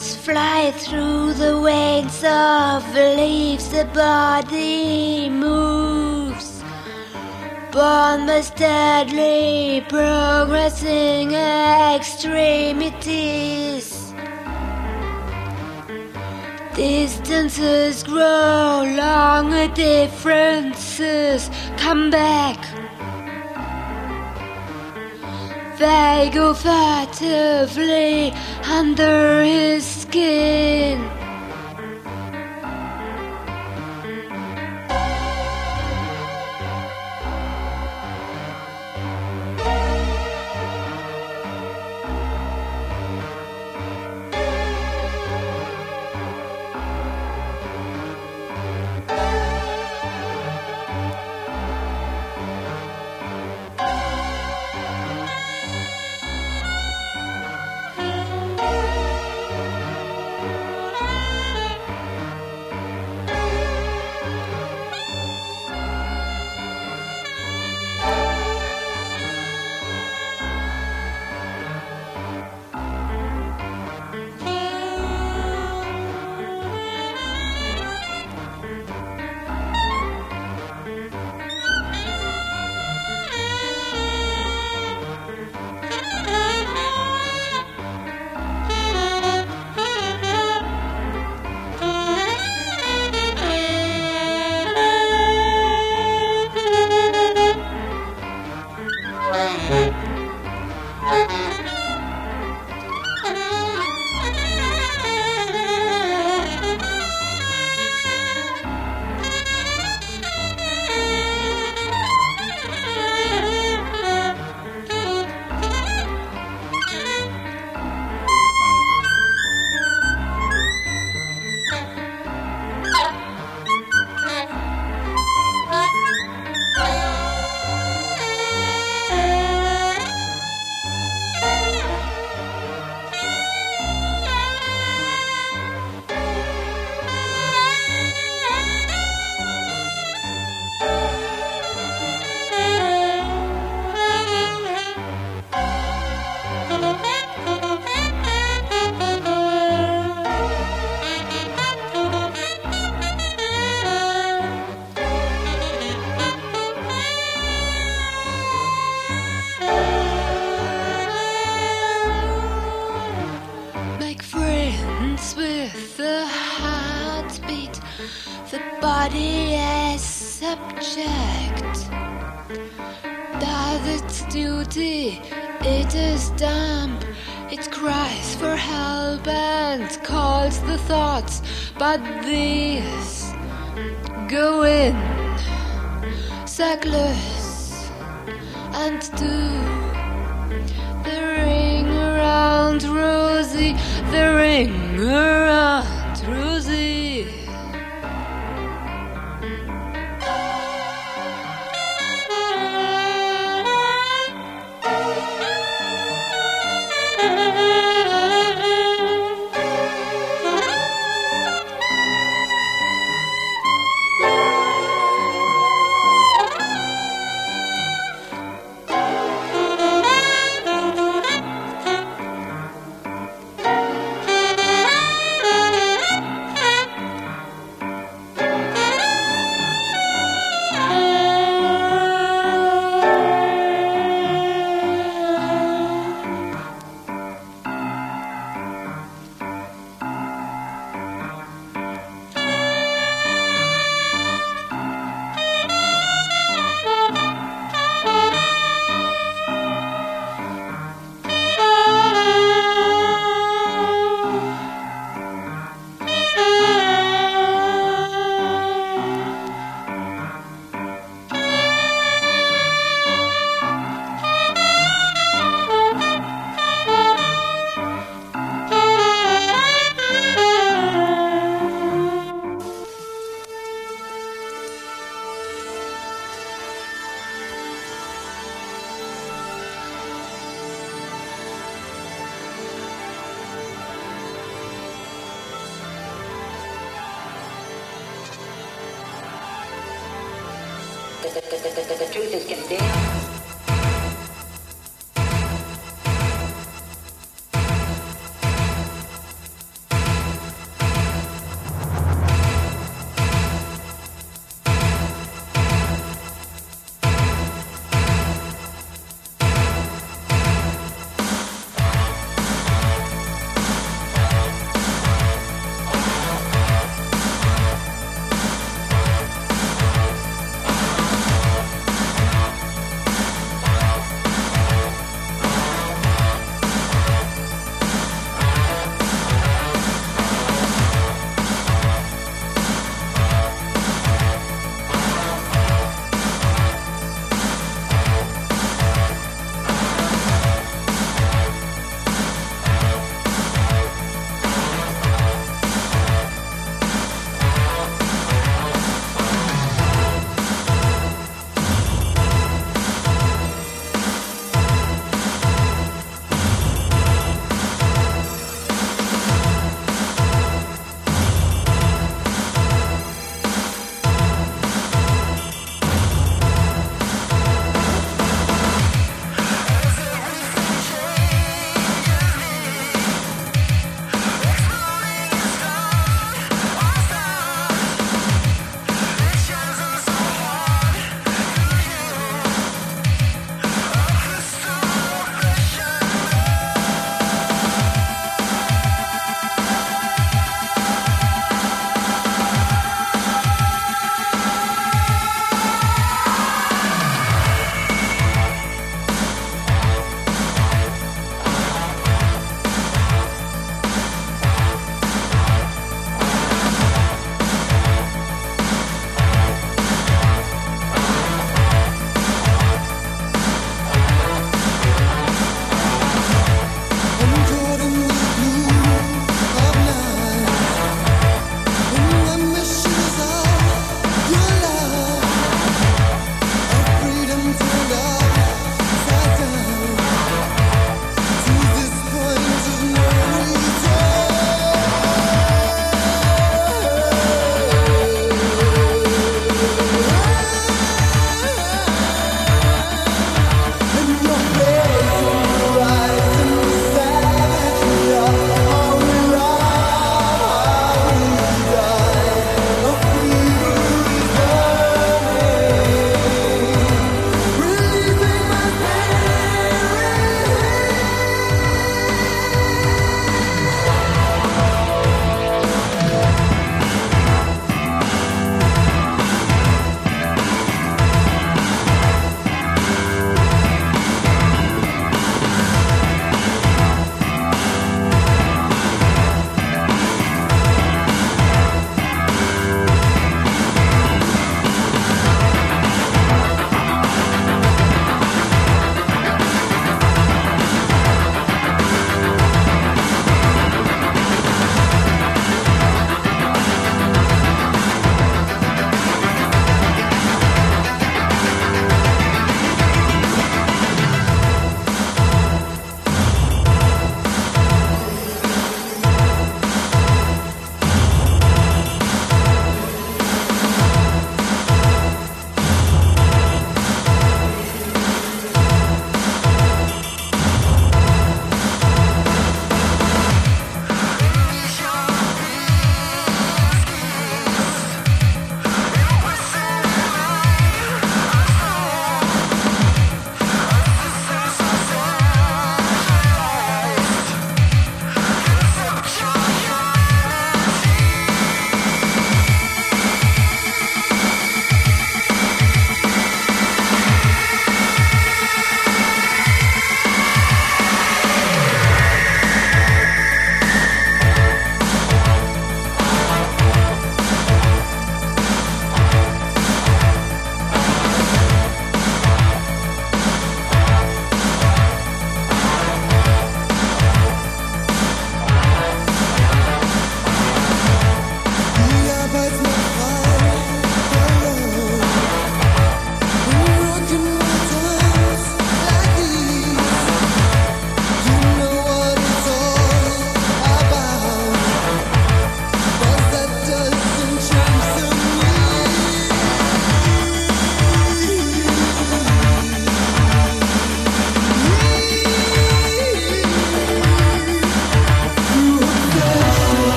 thoughts fly through the waves of leaves, the body moves. Born most deadly, progressing extremities. Distances grow, longer differences come back. They go furtively under his que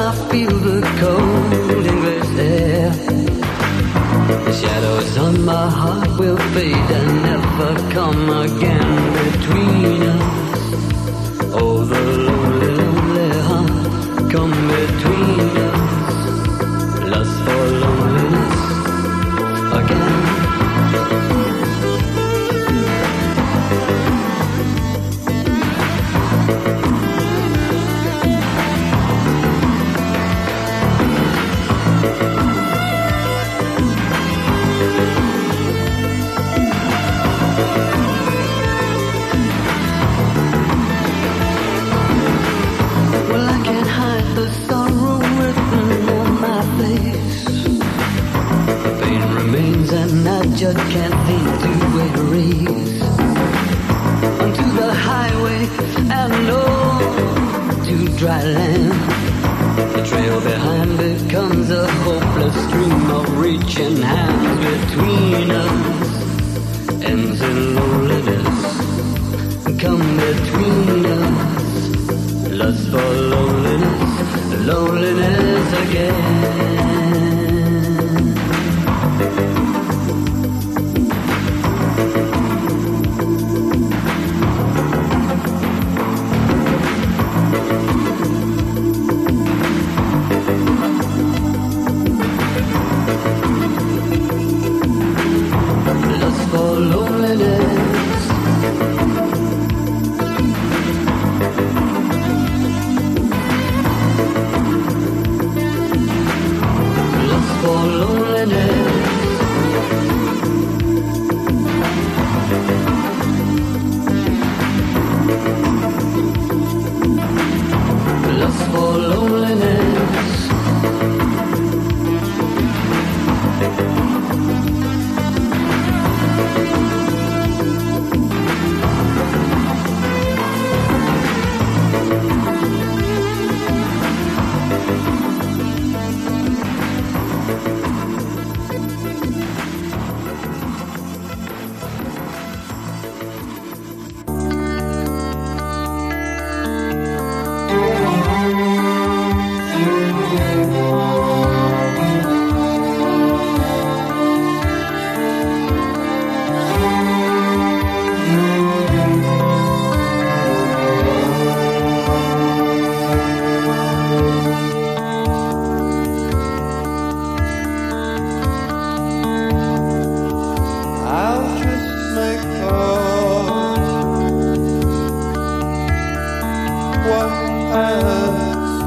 I feel the cold English air. The shadows on my heart will fade and never come again between us. what I.